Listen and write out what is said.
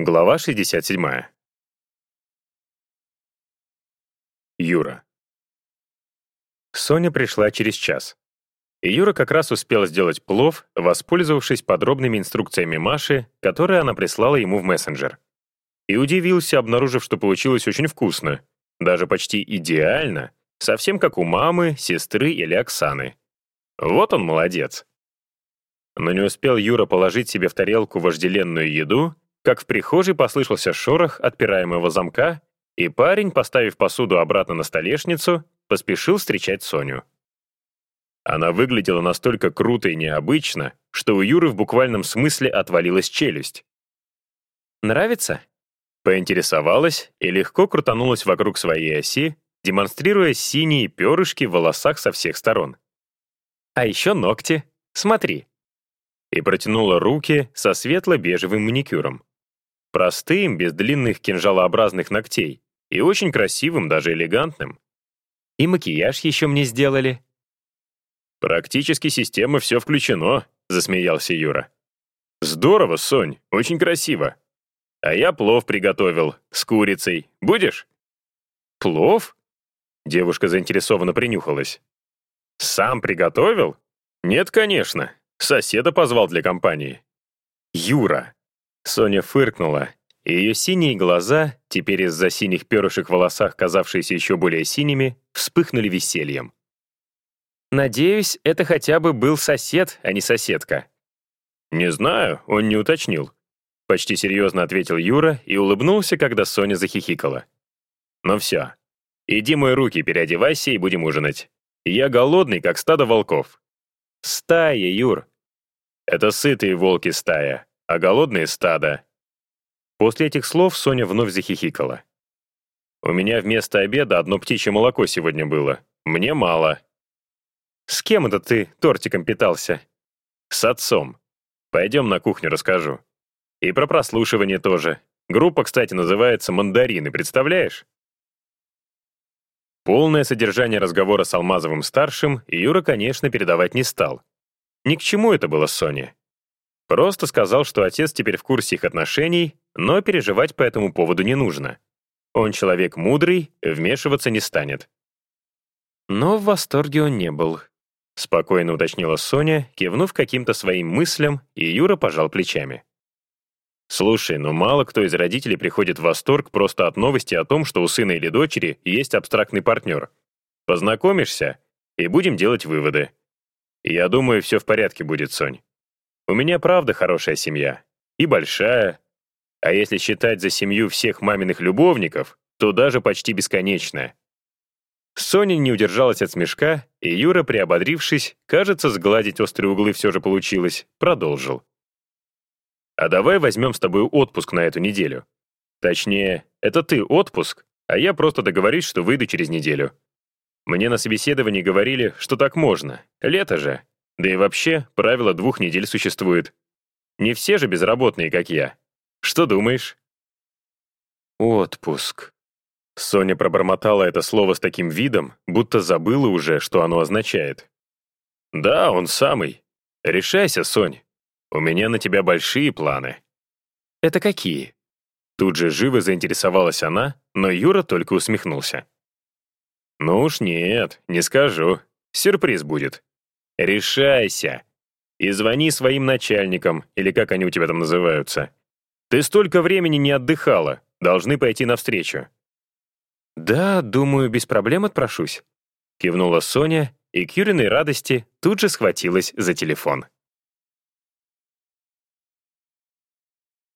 Глава 67. Юра. Соня пришла через час. И Юра как раз успел сделать плов, воспользовавшись подробными инструкциями Маши, которые она прислала ему в мессенджер. И удивился, обнаружив, что получилось очень вкусно. Даже почти идеально, совсем как у мамы, сестры или Оксаны. Вот он молодец. Но не успел Юра положить себе в тарелку вожделенную еду, как в прихожей послышался шорох отпираемого замка, и парень, поставив посуду обратно на столешницу, поспешил встречать Соню. Она выглядела настолько круто и необычно, что у Юры в буквальном смысле отвалилась челюсть. «Нравится?» Поинтересовалась и легко крутанулась вокруг своей оси, демонстрируя синие перышки в волосах со всех сторон. «А еще ногти. Смотри». И протянула руки со светло-бежевым маникюром. Простым, без длинных кинжалообразных ногтей. И очень красивым, даже элегантным. И макияж еще мне сделали. «Практически система все включено», — засмеялся Юра. «Здорово, Сонь, очень красиво. А я плов приготовил, с курицей. Будешь?» «Плов?» Девушка заинтересованно принюхалась. «Сам приготовил?» «Нет, конечно. Соседа позвал для компании». «Юра, Соня фыркнула, и ее синие глаза, теперь из-за синих перышек в волосах, казавшиеся еще более синими, вспыхнули весельем. «Надеюсь, это хотя бы был сосед, а не соседка». «Не знаю, он не уточнил», — почти серьезно ответил Юра и улыбнулся, когда Соня захихикала. «Ну все, иди мой руки, переодевайся и будем ужинать. Я голодный, как стадо волков». «Стая, Юр». «Это сытые волки стая, а голодные стада. После этих слов Соня вновь захихикала. «У меня вместо обеда одно птичье молоко сегодня было. Мне мало». «С кем это ты тортиком питался?» «С отцом. Пойдем на кухню расскажу. И про прослушивание тоже. Группа, кстати, называется «Мандарины», представляешь?» Полное содержание разговора с Алмазовым-старшим Юра, конечно, передавать не стал. Ни к чему это было Соне. Просто сказал, что отец теперь в курсе их отношений, но переживать по этому поводу не нужно. Он человек мудрый, вмешиваться не станет. Но в восторге он не был. Спокойно уточнила Соня, кивнув каким-то своим мыслям, и Юра пожал плечами. «Слушай, ну мало кто из родителей приходит в восторг просто от новости о том, что у сына или дочери есть абстрактный партнер. Познакомишься, и будем делать выводы. Я думаю, все в порядке будет, Сонь. У меня правда хорошая семья. И большая. А если считать за семью всех маминых любовников, то даже почти бесконечная. Соня не удержалась от смешка, и Юра, приободрившись, кажется, сгладить острые углы все же получилось, продолжил. «А давай возьмем с тобой отпуск на эту неделю. Точнее, это ты отпуск, а я просто договорюсь, что выйду через неделю. Мне на собеседовании говорили, что так можно. Лето же. Да и вообще, правило двух недель существует. Не все же безработные, как я. Что думаешь? Отпуск. Соня пробормотала это слово с таким видом, будто забыла уже, что оно означает. Да, он самый. Решайся, Сонь. У меня на тебя большие планы. Это какие? Тут же живо заинтересовалась она, но Юра только усмехнулся. «Ну уж нет, не скажу. Сюрприз будет. Решайся. И звони своим начальникам, или как они у тебя там называются. Ты столько времени не отдыхала, должны пойти навстречу. «Да, думаю, без проблем отпрошусь», — кивнула Соня, и к Юриной радости тут же схватилась за телефон.